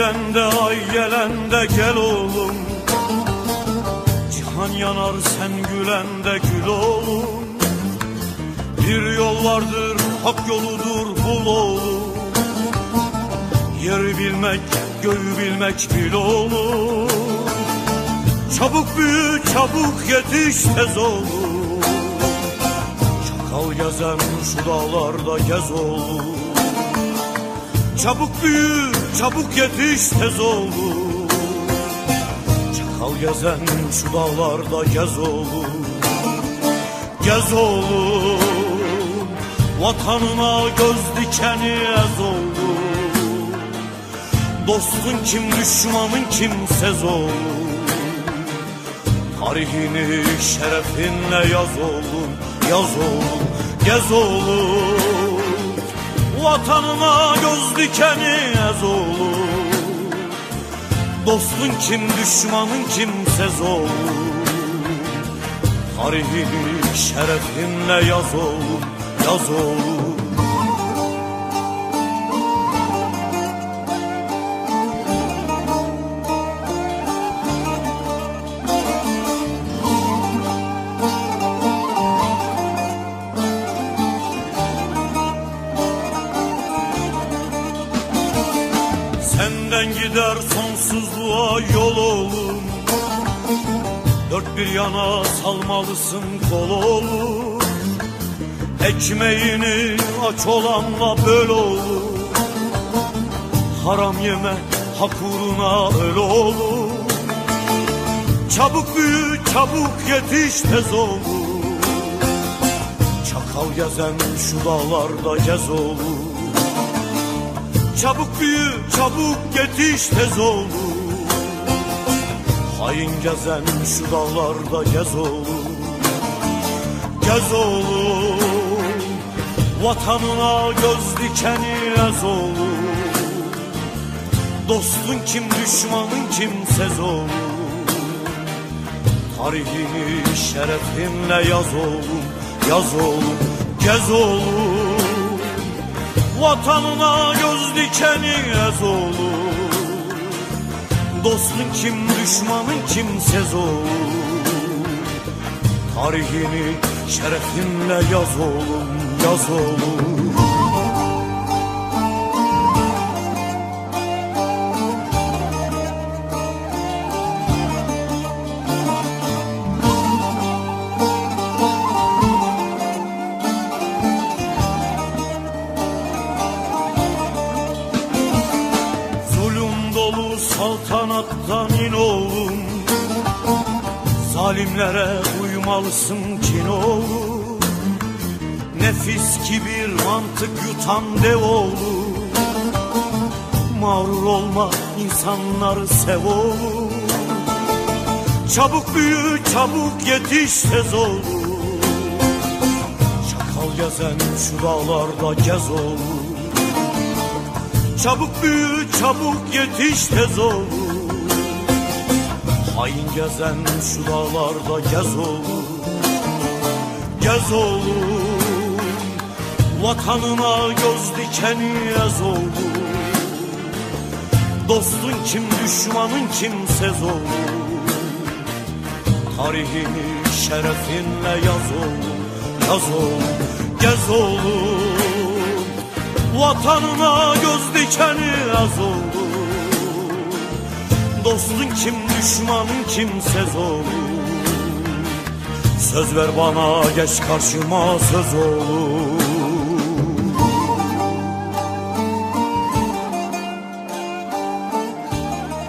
ay gelende gel oğlum. Cihan yanar sen gülende gül oğlum. Bir yol vardır hak yoludur bul oğlum. Yeri bilmek göğü bilmek bil oğlum. Çabuk büyü çabuk yetiş tez oğlum. Çakal gezen şu dağlarda gez oğlum Çabuk büyü, çabuk yetiş tez oğlum Çakal gezen şu dağlarda gez oğlum Gez oğlum Vatanına göz dikeni ez oğlum Dostun kim düşmanın kimsez oğlum Tarihini şerefinle yaz oğlum Yaz oğlum, gez oğlum Vatanına göz dikeni ez oğlum Dostun kim düşmanın kimsez oğlum Tarihini şerefinle yaz oğlum Yaz oğlum Senden gider sonsuzluğa yol oğlum. Dört bir yana salmalısın kol oğlum. Ekmeğini aç olanla böl oğlum. Haram yeme hak uğruna öl oğlum. Çabuk büyü çabuk yetiş tez oğlum. Çakal gezen şu dağlarda gez oğlum Çabuk büyü, çabuk yetiş tez oğlum Hain gezen şu dağlarda gez oğlum Gez oğlum Vatanına göz dikeni ez oğlum Dostun kim düşmanın kimsez oğlum Tarihini şerefinle yaz oğlum Yaz oğlum, gez oğlum Vatanına göz dikeni ez oğlum Dostun kim düşmanın kimsez oğlum Tarihini şerefinle yaz oğlum Yaz oğlum saltanattan in oğlum. Zalimlere uymalısın kin oğlum. Nefis kibir mantık yutan dev oğlum. Mağrur olma insanları sev oğlum. Çabuk büyü çabuk yetiş tez oğlum. Çakal gezen şu dağlarda gez oğlum Çabuk büyü çabuk yetiş tez oğlum Hain gezen şu dağlarda gez oğlum Gez oğlum. Vatanına göz dikeni ez oğlum. Dostun kim düşmanın kimsez oğlum. Tarihini şerefinle yaz oğlum Yaz oğlum gez oğlum Vatanına göz dikeni az oğlum Dostun kim düşmanın kimsez oğlum Söz ver bana geç karşıma söz oğlum